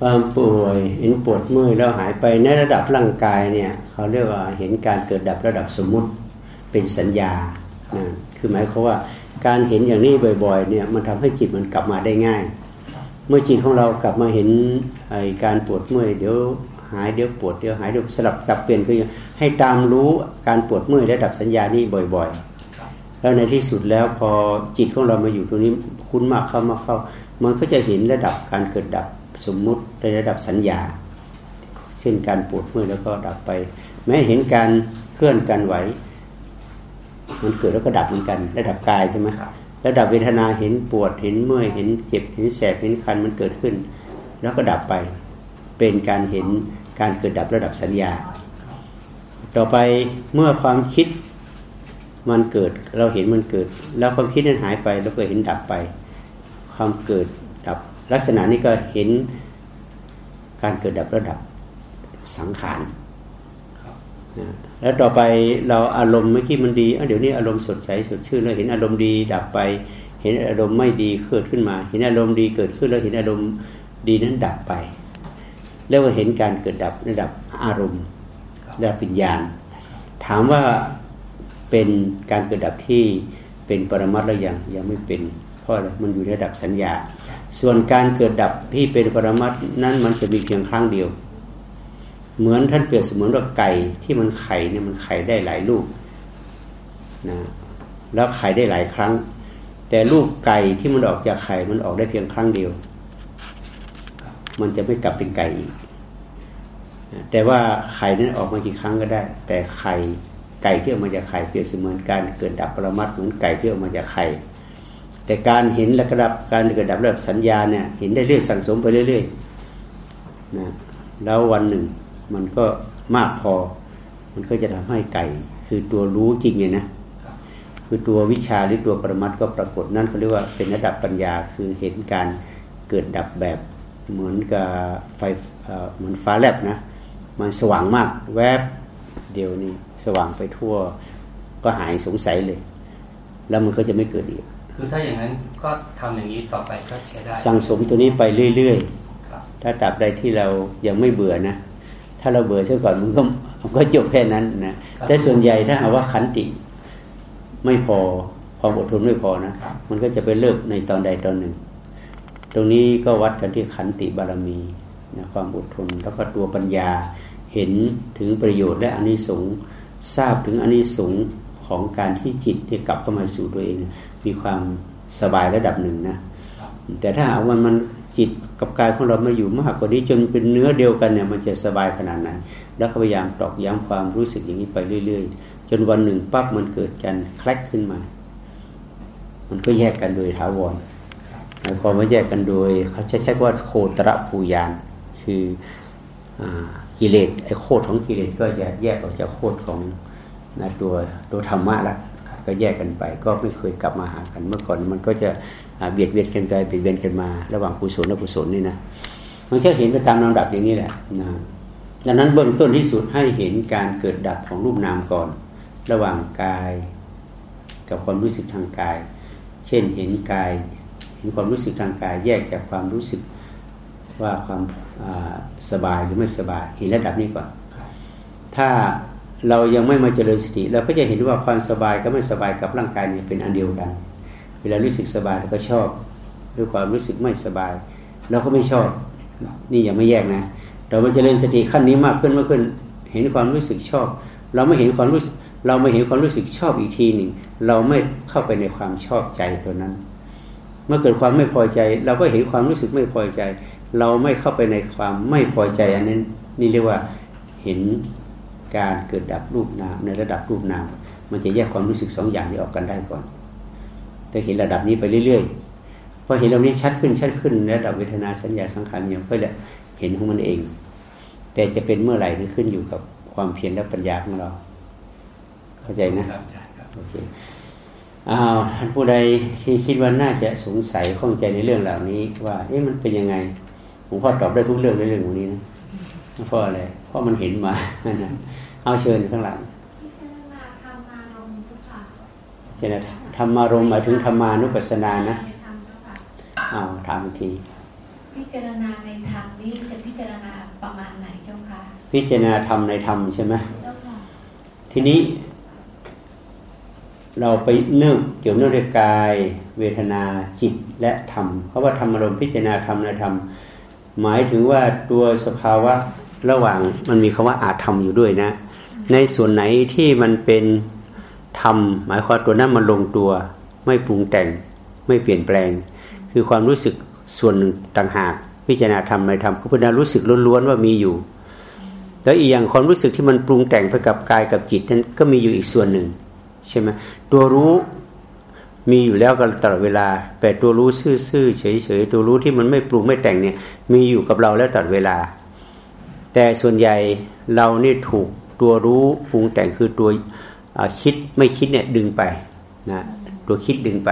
ความป่วยเห็นปวดเมื่อยแล้วหายไปในระดับร่างกายเนี่ยเขาเรียกว่าเห็นการเกิดดับระดับสมมุติเป็นสัญญานะคือหมายความว่าการเห็นอย่างนี้บ่อยๆเนี่ยมันทำให้จิตมันกลับมาได้ง่าย เมื่อจิตของเรากลับมาเห็นไอการปวดเมื่อยเดี๋ยวหายเดี๋ยวปวดเดี๋ยวหายเดี๋ยวสลับจับเปลี่ยนคือให้ตามรู้การปวดเมื่อยระดับสัญญานี้บ่อยๆ แล้วในที่สุดแล้วพอจิตของเรามาอยู่ตรงนี้คุ้นมากเข้ามาเข้า มันก็จะเห็นระดับการเกิดดับ สมมุติในระดับสัญญา เช่นการปวดเมื่อยแล้วก็ดับไป แม้เห็นการเคลื่อนการไหว มันเกิดแล้วก็ดับเหมือนกัน ระดับกายใช่ไหมระดับเวทนาเห็นปวดเห็นเมื่อยเห็นเจ็บเห็นแสบเห็นคันมันเกิดขึ้น แล้วก็ดับไป เป็นการเห็นการเกิดดับระดับสัญญา ต่อไปเมื่อความคิดมันเกิดเราเห็นมันเกิด แล้วความคิดนั้นหายไป แล้วก็เห็นดับไป ความเกิดดับ ลักษณะนี้ก็เห็นการเกิดดับระดับสังขารแล้วต่อไปเราอารมณ์เมื่อกี้มันดีเดี๋ยวนี้อารมณ์สดใสสดชื่นเราเห็นอารมณ์ดีดับไป เห็นอารมณ์ไม่ดีเกิดขึ้นมา เห็นอารมณ์ดีเกิดขึ้นแล้วเห็นอารมณ์ดีนั้นดับไปเรียกว่าเห็นการเกิดดับระดับอารมณ์ระดับปัญญาถามว่าเป็นการเกิดดับที่เป็นปรมัตถ์หรือยังยังไม่เป็นเพ ราะมันอยู่ในระดับสัญญา ส่วนการเกิดดับที่เป็นปรมัตนั้นมันจะมีเพียงครั้งเดียว เหมือนท่านเปรียบเสมือนว่าไก่ที่มันไข่เนี่ยมันไข่ได้หลายลูกนะแล้วไข่ได้หลายครั้ง แต่ลูกไก่ที่มันออกจากไข่มันออกได้เพียงครั้งเดียว มันจะไม่กลับเป็นไก่อีกแต่ว่าไข่นั้นออกมากี่ครั้งก็ได้ แต่ไข่ไก่ที่ออกมาจากไข่เปรียบเสมือนการเกิดดับปรมัตเหมือนไก่ที่ออกมาจากไข่ แต่การเห็นระดับการเกิดดับแบบสัญญาเนี่ยเห็นได้เรื่อยสั่งสมไปเรื่อยๆนะแล้ววันหนึ่งมันก็มากพอ มันก็จะทำให้ไก่ คือตัวรู้จริงไงนะคือตัววิชาหรือตัวปรมัตก็ปรากฏนั่นเขาเรียกว่าเป็นระดับปัญญาคือเห็นการเกิดดับแบบเหมือนกับไฟเหมือนฟ้าแลบนะมันสว่างมากแวบเดียวนี้สว่างไปทั่ว ก็หายสงสัยเลย แล้วมันก็จะไม่เกิดอีก คือถ้าอย่างนั้นก็ทำอย่างนี้ต่อไปก็ใช้ได้ สั่งสมตัวนี้ไปเรื่อยๆถ้าตราบใดที่เรายังไม่เบื่อนะ ถ้าเราเบื่อซะก่อนมันก็มันก็จบแค่นั้นนะแต่ส่วนใหญ่ถ้าหากว่าขันติไม่พอความอดทนไม่พอนะ มันก็จะไปเลิกในตอนใดตอนหนึ่ง ตรงนี้ก็วัดกันที่ขันติบารมีนะความอดทนแล้วก็ตัวปัญญาเห็นถึงประโยชน์และอานิสงส์ทราบถึงอานิสงส์ ของการที่จิตที่กลับเข้ามาสู่ตัวเอง มีความสบายระดับหนึ่งนะแต่ถ้าวันมันจิตกับกายของเรามาอยู่มากกว่านี้จนเป็นเนื้อเดียวกันเนี่ยมันจะสบายขนาดไหนแล้วพยายามตอกย้ำความรู้สึกอย่างนี้ไปเรื่อย ๆ จนวันหนึ่งปั๊บมันเกิดการคลกขึ้นมา มันก็แยกกันโดยถาวรหมายความว่าแยกกันโดยเขาใช้ใช้ว่าโคตรภูยาน คืออกิเลสไอ้โคตรของกิเลสก็จะแยกออกจากโคตรของ นะตัวตัวธรรมะละก็แยกกันไป ก็ไม่เคยกลับมาหากันเมื่อก่อนมันก็จะเบียดเบียนกันไปเบียดเบียนกันมา ระหว่างกุศลและกุศลนี่นะมันแค่เห็นไปตามลำดับอย่างนี้แหละนะดังนั้นเบื้องต้นที่สุดให้เห็นการเกิดดับของรูปนามก่อน ระหว่างกายกับความรู้สึกทางกาย เช่นเห็นกาย เห็นความรู้สึกทางกาย แยกจากความรู้สึกว่าความสบายหรือไม่สบาย เห็นระดับนี้ก่อน ถ้า เรายังไม่มาเจริญสติเราก็จะเห็นว่าความสบายกับไม่สบายกับร่างกายนี่เป็นอันเดียวกัน เวลารู้สึกสบายเราก็ชอบด้วยความรู้สึกไม่สบายเราก็ไม่ชอบ นี่ยังไม่แยกนะ เรามาเจริญสติขั้นนี้มากขึ้นมากขึ้น เห็นความรู้สึกชอบ เราไม่เห็นความรู้สึก เราไม่เห็นความรู้สึกชอบอีกทีหนึ่งเราไม่เข้าไปในความชอบใจตัวนั้น เมื่อเกิดความไม่พอใจ เราก็เห็นความรู้สึกไม่พอใจ เราไม่เข้าไปในความไม่พอใจ อันนั้นนี่เรียกว่าเห็น การเกิดดับรูปนามในระดับรูปนาม มันจะแยกความรู้สึกสองอย่างนี้ออกกันได้ก่อนแต่เห็นระดับนี้ไปเรื่อยๆพอเห็นระดับนี้ชัดขึ้นชัดขึ้นระดับเวทนาสัญญาสังขารเนี่ยก็จะเห็นของมันเอง แต่จะเป็นเมื่อไหร่นี่ขึ้นอยู่กับความเพียรและปัญญาของเรา เข้าใจนะโอเคอ้าวท่านผู้ใดที่คิดว่าน่าจะสงสัยข้องใจในเรื่องเหล่านี้ ว่า เอ๊ะมันเป็นยังไงผมพ่อตอบได้ทุกเรื่องในเรื่องของนี้นะเพราะอะไรเพราะมันเห็นมา เอาเชิญข้างหลังเจนธรรมารมหมายถึงธรรมานุปัสสนานะอ้าวถามอีกที พิจารณาในธรรมนี่จะมาณไหนเจ้าค่ะพิจารณาธรรมในธรรมใช่ไหมเจ้าค่ะทีนี้ เราไปนึกเกี่ยวเนื่องด้วยกาย เวทนาจิตและธรรมเพราะว่าธรรมอารมณ์พิจารณาธรรมในธรรมหมายถึงว่าตัวสภาวะ ระหว่างมันมีคำว่าอาจธรรมอยู่ด้วยนะ ในส่วนไหนที่มันเป็นธรรมหมายความตัวนั้นมันลงตัว ไม่ปรุงแต่งไม่เปลี่ยนแปลง คือความรู้สึกส่วนหนึ่งต่างหากพิจารณาธรรมในธรรมก็เป็นการรู้สึกล้วนๆว่ามีอยู่ แล้วอีกอย่างความรู้สึกที่มันปรุงแต่งไปกับกายกับจิตนั้นก็มีอยู่อีกส่วนหนึ่งใช่ไหมตัวรู้มีอยู่แล้วกันตลอดเวลา แต่ตัวรู้ซื่อๆเฉยๆตัวรู้ที่มันไม่ปรุงไม่แต่งเนี่ย มีอยู่กับเราแล้วตลอดเวลา แต่ส่วนใหญ่เรานี่ถูกตัวรู้ปรุงแต่งคือตัวคิดไม่คิดเนี่ยดึงไปนะตัวคิดดึงไป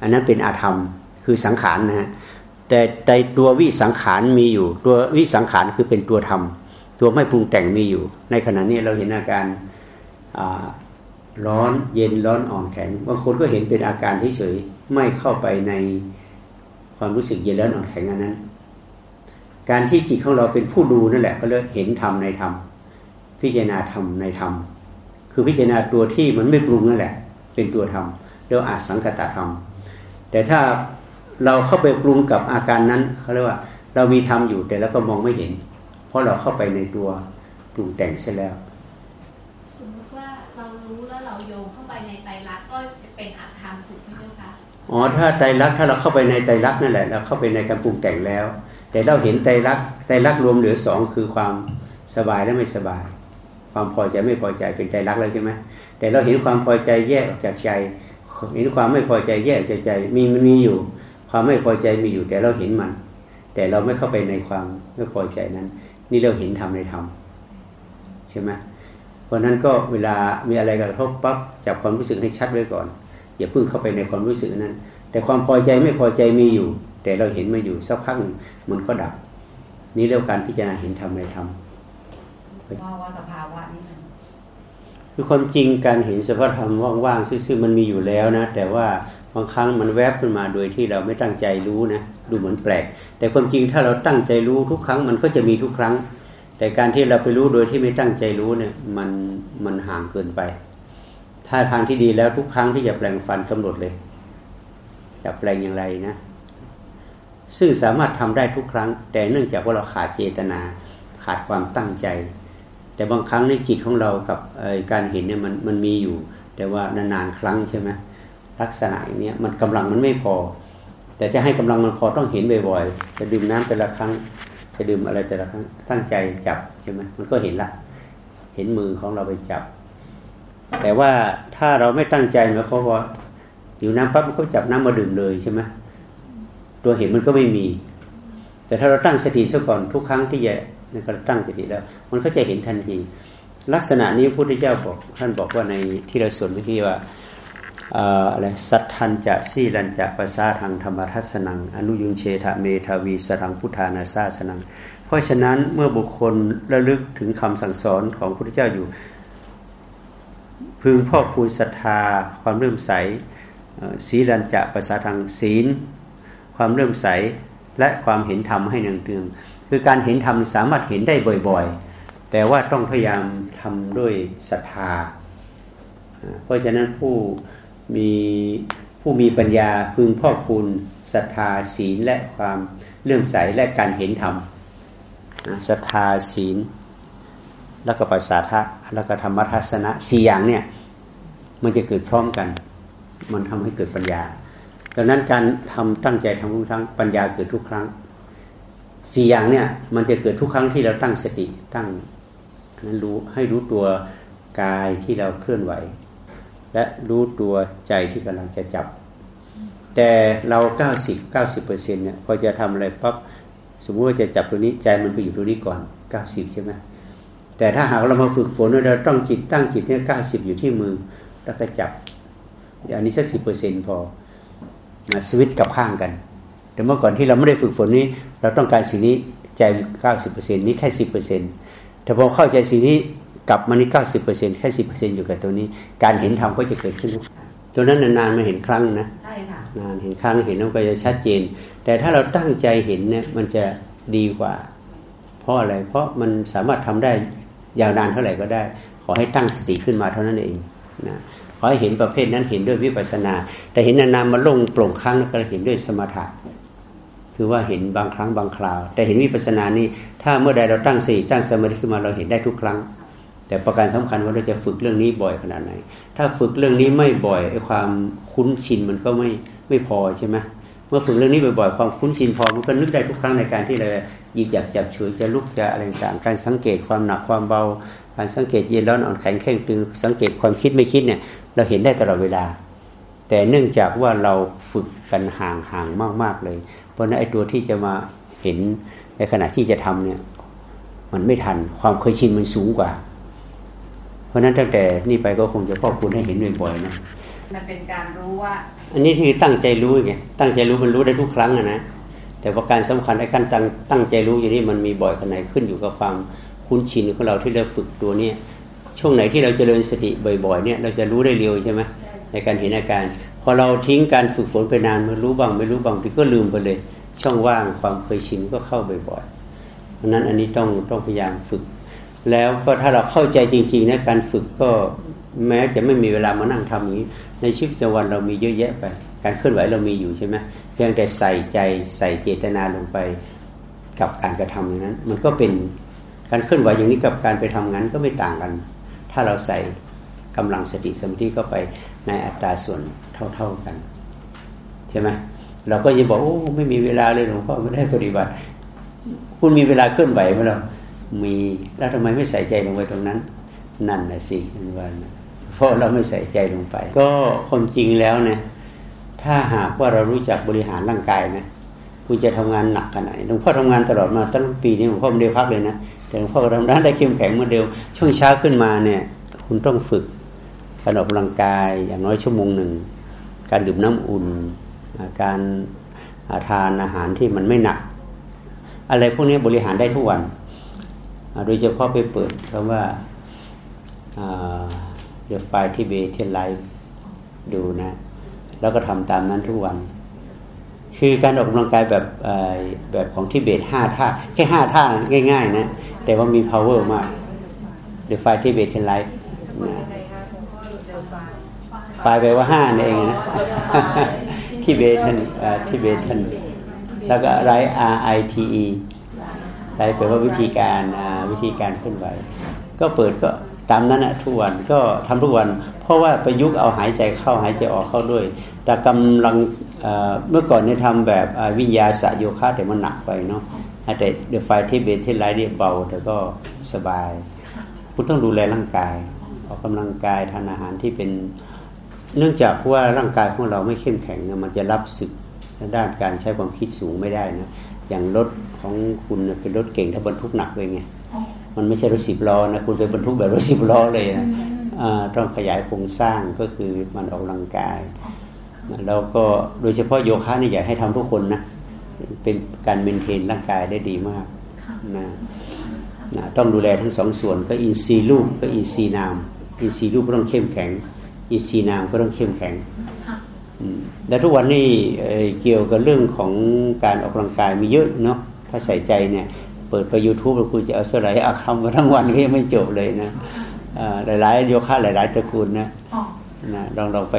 อันนั้นเป็นอาธรรมคือสังขารนะฮะแต่ในตัววิสังขารมีอยู่ ตัววิสังขารคือเป็นตัวธรรม ตัวไม่ปรุงแต่งมีอยู่ ในขณะนี้เราเห็นอาการร้อนเย็นร้อนอ่อนแข็งบางคนก็เห็นเป็นอาการเฉยๆไม่เข้าไปในความรู้สึกเย็นร้อนอ่อนแข็งอันนั้น การที่จิตของเราเป็นผู้ดูนั่นแหละ ก็เรียกเห็นธรรมในธรรมพิจารณาธรรมในธรรมคือพิจารณาตัวที่มันไม่ปรุงนั่นแหละ เป็นตัวธรรมเรียกอาสังกตธรรม แต่ถ้าเราเข้าไปปรุงกับอาการนั้นเขาเรียกว่าเรามีธรรมอยู่แต่เราก็มองไม่เห็น เพราะเราเข้าไปในตัวปรุงแต่งเสียแล้วสมมติว่าเรารู้แล้วเราโยงเข้าไปในไตรลักษณ์ก็จะเป็นอาธรรมถูกไหมเจ้าคะอ๋อถ้าไตรลักษณ์ถ้าเราเข้าไปในไตรลักษณ์นั่นแหละเราเข้าไปในการปรุงแต่งแล้ว แต่เราเห็นไตรักษณ์ไตรักรวมเหลือสองคือความสบายและไม่สบาย ความพอใจไม่พอใจเป็นไตรักแล้วใช่ไหมแต่เราเห็นความพอใจแยกออกจากใจเห็นความไม่พอใจแยกจากใจมีมันมีอยู่ ความไม่พอใจมีอยู่แต่เราเห็นมัน แต่เราไม่เข้าไปในความไม่พอใจนั้น นี่เราเห็นธรรมในธรรมใช่ไหมเพราะนั้นก็เวลามีอะไรกระทบปั๊บจับความรู้สึกให้ชัดไว้ก่อน อย่าเพิ่งเข้าไปในความรู้สึกนั้น แต่ความพอใจไม่พอใจมีอยู่ แต่เราเห็นมาอยู่สักพักมันก็ดับ นี่เรียกการพิจารณาเห็นธรรมในธรรมว่าว่าสภาวะนี้มันคือความจริงการเห็นสภาวธรรมว่างๆซื่อๆมันมีอยู่แล้วนะ แต่ว่าบางครั้งมันแวบขึ้นมาโดยที่เราไม่ตั้งใจรู้นะดูเหมือนแปลก แต่ความจริงถ้าเราตั้งใจรู้ทุกครั้งมันก็จะมีทุกครั้ง แต่การที่เราไปรู้โดยที่ไม่ตั้งใจรู้เนี่ยมันมันห่างเกินไป ถ้าทางที่ดีแล้วทุกครั้งที่จะแปลงฟันกำหนดเลย จะแปลงอย่างไรนะ ซึ่งสามารถทำได้ทุกครั้ง แต่เนื่องจากว่าเราขาดเจตนา ขาดความตั้งใจ แต่บางครั้งในจิตของเรากับการเห็นเนี่ยมันมันมีอยู่ แต่ว่านานๆครั้งใช่ไหมลักษณะอย่างนี้มันกำลังมันไม่พอ แต่จะให้กำลังมันพอต้องเห็นบ่อยๆจะดื่มน้ำแต่ละครั้งจะดื่มอะไรแต่ละครั้งตั้งใจจับใช่ไหมมันก็เห็นละ เห็นมือของเราไปจับ แต่ว่าถ้าเราไม่ตั้งใจมันเขาว่าอยู่น้ำปั๊บมันก็จับน้ำมาดื่มเลยใช่ไหม ตัวเห็นมันก็ไม่มี แต่ถ้าเราตั้งสติซะก่อนทุกครั้งที่จะเราตั้งสติแล้ว มันก็จะเห็นทันที ลักษณะนี้พระพุทธเจ้าบอกท่านบอกว่าในที่เราสวดเมื่อกี้ว่าอะไรสัทธันจะสีลันจะภาษาทางธรรมทัศนัง อนุยุนเชทะเมทาวีสรังพุทธานาซาสนัง เพราะฉะนั้นเมื่อบุคคลระลึกถึงคำสั่งสอนของพระพุทธเจ้าอยู่ พึงพ่อคูณศรัทธาความเริ่มใสสีลันจะภาษาทางศีล ความเริ่มใสและความเห็นธรรมให้เนืองเตืองคือการเห็นธรรมสามารถเห็นได้บ่อยๆ แต่ว่าต้องพยายามทำด้วยศรัทธา เพราะฉะนั้นผู้มีผู้มีปัญญาพึงพ่อคุณศรัทธาศีลและความเลื่อมใสและการเห็นธรรมศรัทธาศีล แล้วก็ปัสสาทะแล้วก็ธรรมทัศนะสี่อย่างเนี่ยมันจะเกิดพร้อมกัน มันทำให้เกิดปัญญา ดังนั้นการทำตั้งใจทำทุกครั้งปัญญาเกิดทุกครั้งสี่อย่างเนี่ย มันจะเกิดทุกครั้งที่เราตั้งสติตั้งนั้นรู้ให้รู้ตัวกายที่เราเคลื่อนไหว และรู้ตัวใจที่กำลังจะจับ แต่เราเก้าสิบเก้าสิบเปอร์เซ็นเนี่ยพอจะทำอะไรปั๊บสมมติว่าจะจับตัวนี้ใจมันไปอยู่ตัวนี้ก่อนเก้าสิบใช่ไหมแต่ถ้าหากเรามาฝึกฝนเราต้องจิตตั้งจิตเนี่ยเก้าสิบอยู่ที่มือแล้วก็จับอันนี้สักสิบเปอร์เซ็นพอ มาสวิตกับข้างกันแต่เมื่อก่อนที่เราไม่ได้ฝึกฝนนี้ เราต้องการสิ่งนี้ใจเก้าสิบเปอร์เซ็นนี้แค่สิบเปอร์เซ็นแต่พอเข้าใจสิ่งนี้กลับมานี่เก้าสิบเปอร์เซ็นแค่สิบเปอร์เซ็นอยู่กับตัวนี้ การเห็นธรรมก็จะเกิดขึ้นตัวนั้นนานๆมาเห็นครั้งนะใช่ค่ะนานเห็นครั้งเห็นแล้วก็จะชัดเจน แต่ถ้าเราตั้งใจเห็นเนี่ยมันจะดีกว่า เพเพราะอะไร เพราะมันสามารถทำได้ยาวนานเท่าไหร่ก็ได้ ขอให้ตั้งสติขึ้นมาเท่านั้นเองนะขอ ให้เห็นประเภทนั้นเห็นด้วยวิปัสนา แต่เห็นนานๆมาลงโปร่งครั้งก็เห็นด้วยสมถะคือว่าเห็นบางครั้งบางคราว แต่เห็นวิปัสนานี่ถ้าเมื่อใดเราตั้งสติตั้งสมาธิขึ้นมาเราเห็นได้ทุกครั้ง แต่ประการสำคัญว่าเราจะฝึกเรื่องนี้บ่อยขนาดไหน ถ้าฝึกเรื่องนี้ไม่บ่อยไอ้ความคุ้นชินมันก็ไม่ไม่พอใช่ไหมเมื่อฝึกเรื่องนี้บ่อยๆความคุ้นชินพอมันก็นึกได้ทุกครั้งในการที่เรา ยิบหยับจับฉวยจะลุกจะอะไรต่างการสังเกตความหนักความเบา การสังเกตเย็นร้อนอ่อนแข็งแข็งตึงสังเกตความคิดไม่คิดเนี่ย เราเห็นได้ตลอดเวลา แต่เนื่องจากว่าเราฝึกกันห่างห่างมาก ๆเลย เพราะนั้นไอ้ตัวที่จะมาเห็นในขณะที่จะทำเนี่ย มันไม่ทันความเคยชินมันสูงกว่า เพราะนั้นตั้งแต่นี่ไปก็คงจะพ่อคุณให้เห็นบ่อยๆนะมันเป็นการรู้ว่า อันนี้คือตั้งใจรู้ไงตั้งใจรู้มันรู้ได้ทุกครั้งอะนะ แต่ว่าการสำคัญในขั้นตั้งตั้งใจรู้อย่างนี้มันมีบ่อยขนาดไหนขึ้นอยู่กับความคุ้นชินของเราที่เราฝึกตัวเนี้ยช่วงไหนที่เราจเจริญสติบ่อยๆเนี่ยเราจะรู้ได้เร็วใช่ไหมในการเห็นอาการ พอเราทิ้งการฝึกฝนไปนานมันรู้บ้างไม่รู้บ้างทีก็ลืมไปเลย ช่องว่างความเคยชินก็เข้าบ่อยๆเพราะนั้นอันนี้ต้องต้องพยายามฝึก แล้วก็ถ้าเราเข้าใจจริงๆนะการฝึกก็ แม้จะไม่มีเวลามานั่งทำอย่างนี้ ในชีวิตประจำวันเรามีเยอะแยะไป การเคลื่อนไหวเรามีอยู่ใช่ไหมเพียงแต่ใส่ใจใส่เจตนาลงไปกับการกระทำอย่างนั้น มันก็เป็นการเคลื่อนไหวอย่างนี้กับการไปทำงานก็ไม่ต่างกัน ถ้าเราใส่กำลังสติสมาธิเข้าไปในอัตราส่วนเท่า ๆกัน ใช่ไหมเราก็ยังบอกโอ้ไม่มีเวลาเลยหลวงพ่อไม่ได้ปฏิบัติ คุณมีเวลาเคลื่อนไหวไหมเรามีแล้วทำไมไม่ใส่ใจลงไปตรงนั้น นั่นนะสิวัน เพราะเราไม่ใส่ใจลงไป ก็ความจริงแล้วเนี่ยถ้าหากว่าเรารู้จักบริหารร่างกายนะคุณจะทำงานหนักขนาดไหนหลวงพ่อทำงานตลอดมาตั้งปีนี้หลวงพ่อไม่ได้พักเลยนะแต่หลวงพ่อทำได้ได้เข้มแข็งเมื่อเดิมช่วงเช้าขึ้นมาเนี่ย คุณต้องฝึกการออกกำลังกายอย่างน้อยชั่วโมงหนึ่งการดื่มน้ำอุ่น การทานอาหารที่มันไม่หนัก อะไรพวกนี้บริหารได้ทุกวัน โดยเฉพาะไปเปิดคำว่า The Five Tibetan Life ดูนะ แล้วก็ทำตามนั้นทุกวัน คือการออกกำลังกายแบบแบบของทิเบตห้าท่า แค่ห้าท่าง่าย ๆ นะ แต่ว่ามี power มาก The Five Tibetan Life นะไฟแปลว่าห้านี่เองนะทิเบตันทิเบตันแล้วก็ไร R I T E ไรแปลว่าวิธีการวิธีการเคลื่อนไหว ก็เปิดก็ ตามนั้นนะทุกวันก็ทำทุกวัน เพราะว่าประยุกต์เอาหายใจเข้าหายใจออกเข้าด้วย แต่กำลังเมื่อก่อนเนี่ยทำแบบวิญญาสโยคะแต่มันหนักไปเนาะแต่เดอะไฟที่เบทที่ไลท์เนี่ยเบาแต่ก็สบาย คุณต้องดูแลร่างกายออกกำลังกายทานอาหารที่เป็น เนื่องจากว่าร่างกายของเราไม่เข้มแข็งมันจะรับสึกด้านการใช้ความคิดสูงไม่ได้นะอย่างรถของคุณเป็นรถเก่งถ้าบรรทุกหนักเลยไง มันไม่ใช่รถสิบล้อนะคุณไปบรรทุกแบบรถสิบล้อเลยนะต้องขยายโครงสร้างก็คือมันออกกำลังกายแล้วก็โดยเฉพาะโยคะนี่อยากให้ทำทุกคนนะเป็นการเมนเทนร่างกายได้ดีมากนะนะต้องดูแลทั้งสองส่วนก็อินทรีย์รูปก็อินทรีย์นามอินทรีย์รูปก็ต้องเข้มแข็งอินทรีย์นามก็ต้องเข้มแข็งและทุกวันนี้เกี่ยวกับเรื่องของการออกกำลังกายมีเยอะเนาะถ้าใส่ใจเนี่ย เปิดไป YouTube แล้วคุณจะเอาสไลด์อาคำมาทั้งวันก็ยังไม่จบเลยนะหลายๆโยคะหลาย ๆตระกูลนะนะลองลองไป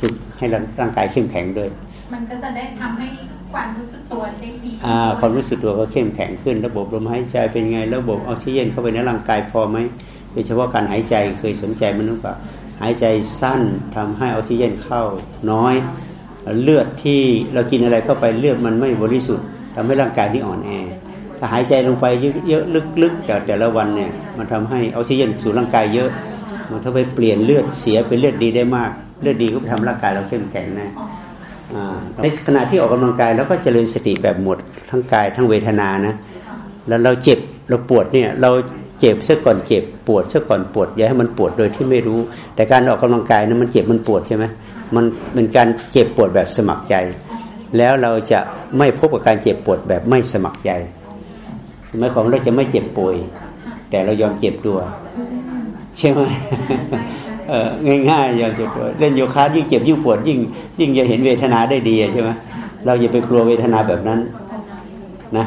ฝึกให้ร่างกายเข้มแข็งด้วย มันก็จะได้ทำให้ความรู้สึกตัวได้ดีอ่าความรู้สึกตัวก็เข้มแข็งขึ้น ระบบลมหายใจเป็นไง ระบบออกซิเจนเข้าไปในร่างกายพอไหมโดยเฉพาะการหายใจเคยสนใจมันหรือเปล่าหายใจสั้นทำให้ออกซิเจนเข้าน้อย เลือดที่เรากินอะไรเข้าไปเลือดมันไม่บริสุทธิ์ทำให้ร่างกายที่อ่อนแอ ถ้าหายใจลงไปเยอะๆลึกๆแต่แต่ละวันเนี่ยมันทำให้ออกซิเจนสู่ร่างกายเยอะ มันทำให้เปลี่ยนเลือดเสียเป็นเลือดดีได้มาก เลือดดีก็ทำร่างกายเราเข้มแข็งนะในขณะที่ออกกำลังกายเราก็เจริญสติแบบหมดทั้งกายทั้งเวทนานะแล้วเราเจ็บเราปวดเนี่ยเราเจ็บเสียก่อนเจ็บปวดเสียก่อนปวดอย่าให้มันปวดโดยที่ไม่รู้ แต่การออกกำลังกายนั้นมันเจ็บมันปวดใช่ไหมมันเป็นการเจ็บปวดแบบสมัครใจ แล้วเราจะไม่พบกับการเจ็บปวดแบบไม่สมัครใจ หมายความเราจะไม่เจ็บป่วย แต่เรายอมเจ็บตัว ใช่ไหมง่ายๆยอมเจ็บตัวเล่นโยคะยิ่งเจ็บยิ่งปวดยิ่ง ยิ่งจะเห็นเวทนาได้ดีใช่ไหมเราอย่าไปกลัวเวทนาแบบนั้น นะ